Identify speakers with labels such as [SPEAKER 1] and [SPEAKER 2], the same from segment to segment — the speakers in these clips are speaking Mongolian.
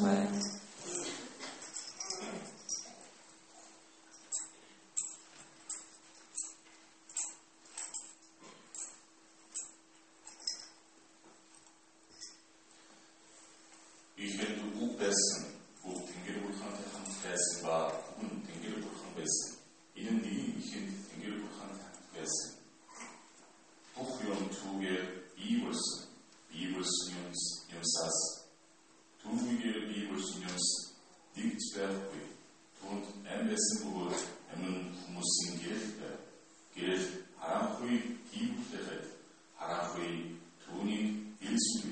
[SPEAKER 1] words. Christ.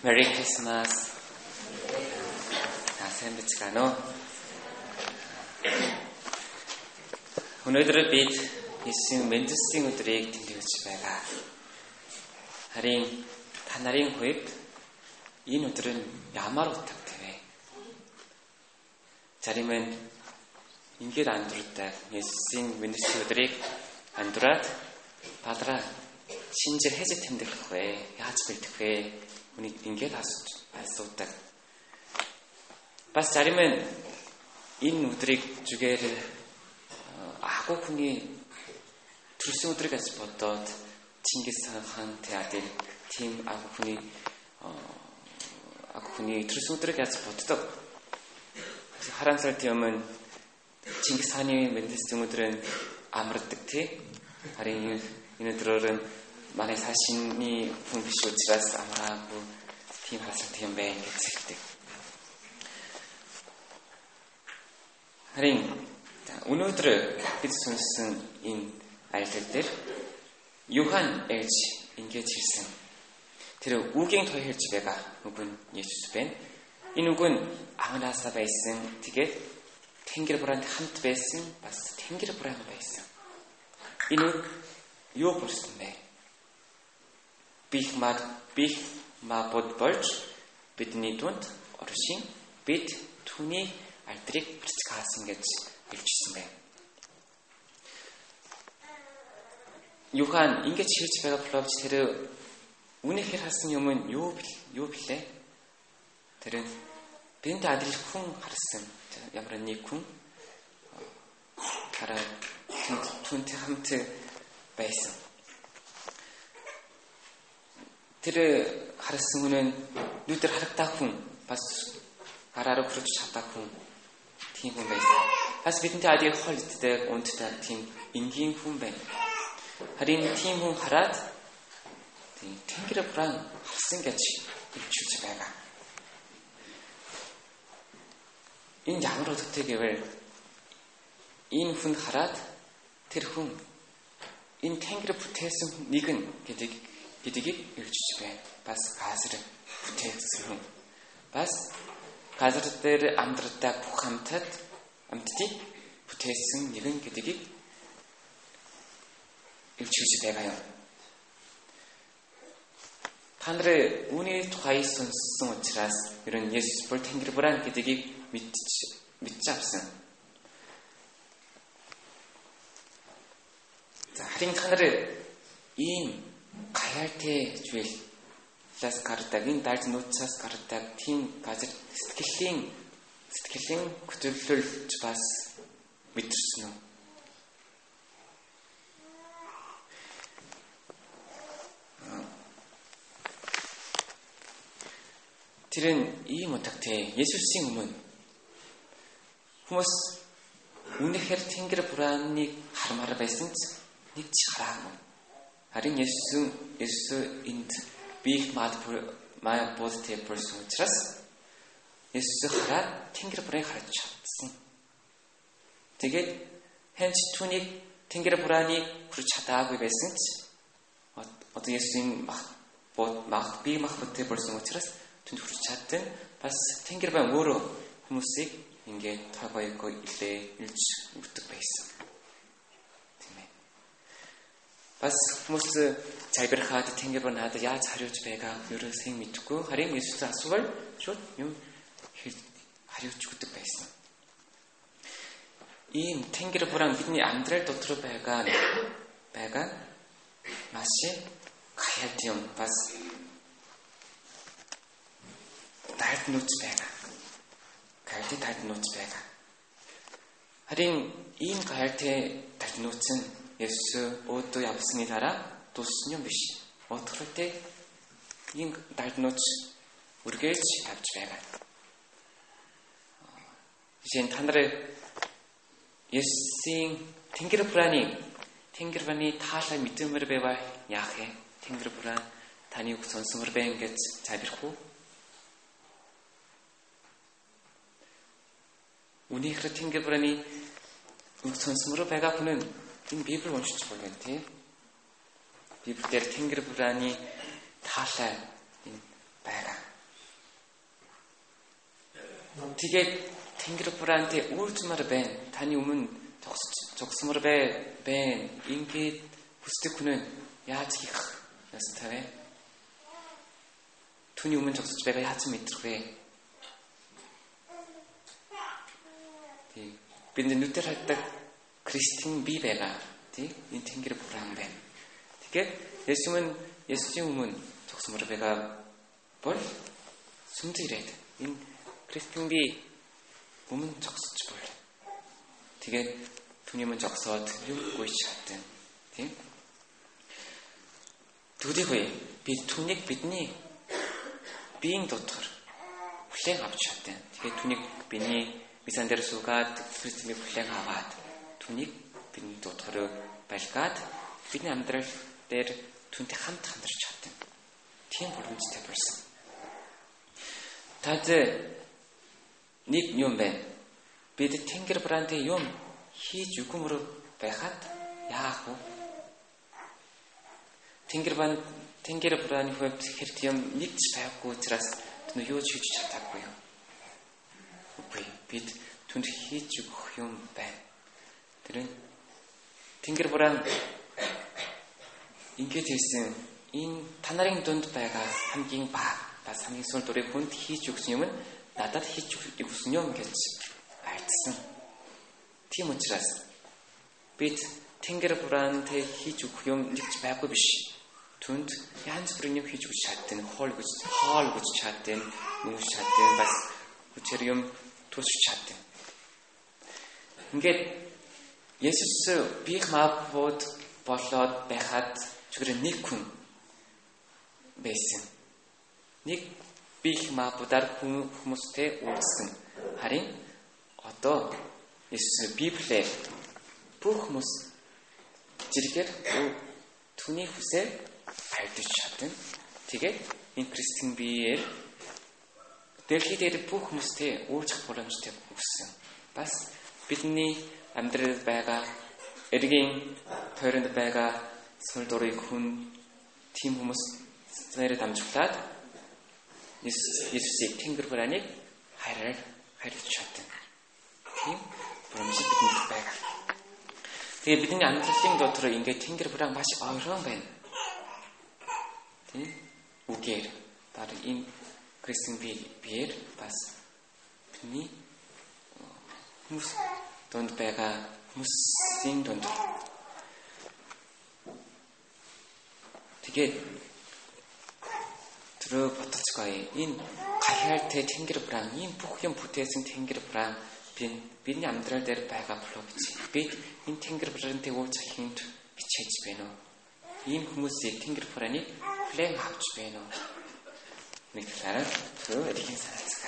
[SPEAKER 1] Merry Christmas. Сайн бацгаана уу? Өнөөдөр бид Есүсийн Мэндэлсийн өдрийг тэмдэглэж байгаа. Харин та нарын хувьд энэ өдөр нь ямар утгатай вэ? Зарим нь ингээд андуурдаг Есүсийн Мэндэлсийн өдрийг андуураад Падра шинжээр хийж тэмдэглэх вэ? Яаж бэлдэх вэ? Үнийг ингээд асуудаг. Бас зарим нь энэ өдрийг зүгээр ахгүй хүний төрсөн өдрийг as бодоод Чингис хаан театрын тим ахгүй хүний ахгүй хүний төрсөн өдрийг as боддог. Хараансар тийм өмнө Чингис хааны мэндэлсэн өдрийн амардаг тий. Харин энэ өдрөөр нь манай сашинны хүн биш учраас амраагүй тийм хасалт юм байна гэж хэлдэг. Харин өнөөдөр бид сонссон энэ аялал дээр Юхан ээж ингэж хэлсэн. Тэр үгийн той хэлж байгаа үг нь Есүс байна. Энэ үг нь анганаасаа байсан. Тэгээд Тэнгэр бураанд хамт байсан. Бас Тэнгэр буран байсан. Энэ үг юу болсон бэ? бих мад бих мабод болж бидний дунд оршин бид түүний алдрыг бэрцгаасан гэж хэлжсэн байна. Юхан ингэж хэлж байгаа боловч тэр үнэхээр харсан юм нь юу юу блэ? Тэр бинд адрыг хүн харсан. Ямар нэг хүн хараа түнтэй хамт байсан. Тэр харсан хүн нь нүдэр харагдаа хүн бас гараараа хүрч чадаа хүн тийм хүн байсан. Бас бидэнтэй адил хол иддэг, унтдаг тийм энгийн хүн байна. Харин тийм хүн хараад тийм тэнгэр бран харсан гэж хэлж байгаа. Энэ ямар утгатай гэвэл энэ хүн хараад тэр хүн энэ тэнгэр бүтээсэн нэгэн гэдэг гэдгийг илжиж байна. Бас газар бүтээсэн хүн. Бас газар дээр амьдралдаа бүх хамтад амьтдыг бүтээсэн нэгэн гэдгийг илжиж байгаа юм. Та нарын үүний тухай сонссон учраас ер нь Есүс бүр Тэнгэр бүрэн гэдгийг мэдчих мэдчих авсан. За харин та нар ийм гаяартай зүйлээс гардаг энэ далд нууцаас гардаг тийм газар сэтгэлийн сэтгэлийн хөтөлбөрлөж бас мэдэрсэн үү? Тэр нь ийм утгатай. Есүсийн өмнө хүмүүс үнэхээр Тэнгэр бурааныг хармаар байсан ч нэг ч хараагүй. Харин Есүс Есүс энд мад маа бодтой person учраас Есүс хараад Тэнгэр бураыг харж чадсан. Тэгээд хэнч түүнийг Тэнгэр бурааны хүрч чадаагүй байсан ч одоо Есүсийн мах бод мах би мах бодтой person учраас түнд хүрч чадсан. Бас Тэнгэр байн өөрөө хүмүүсийг ингээд тагойго илээ илж өгдөг байсан. Тийм ээ. Бас хүмүүс залбирхаад Тэнгэр байн надад яаж хариуж байгааг ерөөсөө мэдэхгүй. Харин Иесус асуувал шууд юм хариуж өгдөг байсан. Ийм Тэнгэр буран бидний амьдрал дотор байгаа байгаа маш гайхалтай юм бас тайлд нууц байгаа. Гайхалтай тайлд нууц байгаа. Харин ийм гайхалтай тайлд нууц нь Есүс өөдөө явсны дараа туссан юм биш. Өтгөртэй ийм тайлд нууц үргэлж явж байгаа. Жишээ нь та нарын Есүсийн Тэнгэр бурааны Тэнгэр бурааны таалай мэдэмэр байваа яах вэ? Тэнгэр бурaan таны үг сонсомор байна гэж залбирх уу? Үнийхэр Тэнгэр бурааны үг сонсомор байгаа хүн нь энэ Библийг уншиж байгаа юм тий. Библиэр Тэнгэр бурааны таалай энэ байгаа. Тэгээд Тэнгэр бураантай үйлчмар байна. Таны өмнө зогсож зогсмор бай байна. Ингээд хүсдэг хүн яаж хийх ёстой вэ? Түүний өмнө зогсож байгаа яаж мэдрэх вэ? бид нүдээр хаддаг Кристийн бие байгаа. Тий? Энэ тэнгэр бураан байна. Тэгэхээр Есүс Есүсийн өмнө зогсмор байгаа бол сүмд ирээд энэ Кристийн бие өмнө зогсож бол. Тэгээд түүний өмнө зогсоод юу гүйж чадсан. Тийм? Түүнийг би түүнийг бидний биеийн дотор хүлээн авч чадсан. Тэгээд түүнийг биний Бисан дээр суугаад Христийг хүлээн аваад түүнийг бидний дотор байлгаад бидний амьдрал дээр түүнтэй хамт хамтарч чадсан. Тийм боломжтой болсон. Тад нэг юм байна. Бид Тэнгэр брантэй юм хийж өгмөр байхад яах вэ? Тэнгэр бан Тэнгэр брааны хувьд хэрэг юм нэгч байхгүй учраас тэр юу ч хийж чадаагүй юм. Үгүй бид түнд хийж өгөх юм байна. Тэр нь Тэнгэр буран ингээд хэлсэн энэ та нарын дунд байгаа хамгийн бага бас хамгийн сүүл дурыг хүнд хийж өгсөн юм нь надад хийж өгсөн юм гэж альцсан. Тийм учраас бид Тэнгэр бураантай хийж өгөх юм нэгч байгаагүй биш. Түнд янз бүрийн юм хийж өгч чаддаг, хоол гэж хоол гэж чаддаг, нүүж чаддаг, бас хүчээр юм тусч чаддаг. Ингээд Есүс биех маавууд болоод байхад зүгээр нэг хүн байсан. Нэг биех маавуудаар хүмүүстэй уулзсан. Харин одоо Есүс Библиэр бүх хүмүүс зэрэгээр түүний хүсээ альдж чадсан. Тэгээд энэ Христийн биеэр Дэлхий дээр бүх хүмүүстэй уулзах боломжтой өгсөн. Бас бидний амьдралд байгаа эргийн тойронд байгаа сүл дурыг хүн тийм хүмүүс зэрэг дамжуулаад Иесусыг Тэнгэр бурааныг хайраар хайрлаж чадсан. Тийм боломж бидэнд байгаа. Тэгээ бидний амьдралын дотор ингээд Тэнгэр бураан маш ойрон байна. Тийм үгээр дараа энэ Кристин биеэр бас бидний хүмүүс донд байгаа хүмүүсийн донд ингээд тэрөө бодож гоё. Энэ гахаартай тэнгэр брам, ийм бүх юм бүтээсэн тэнгэр брам би бидний амьдрал дээр байгаа болов гэж. Бид энэ тэнгэр брантэй уулзах хүнд хичээж байна уу? Ийм хүмүүсийг тэнгэр браныг хүлээн авч байна уу? Нэг талаараа тэр эдгээр санаа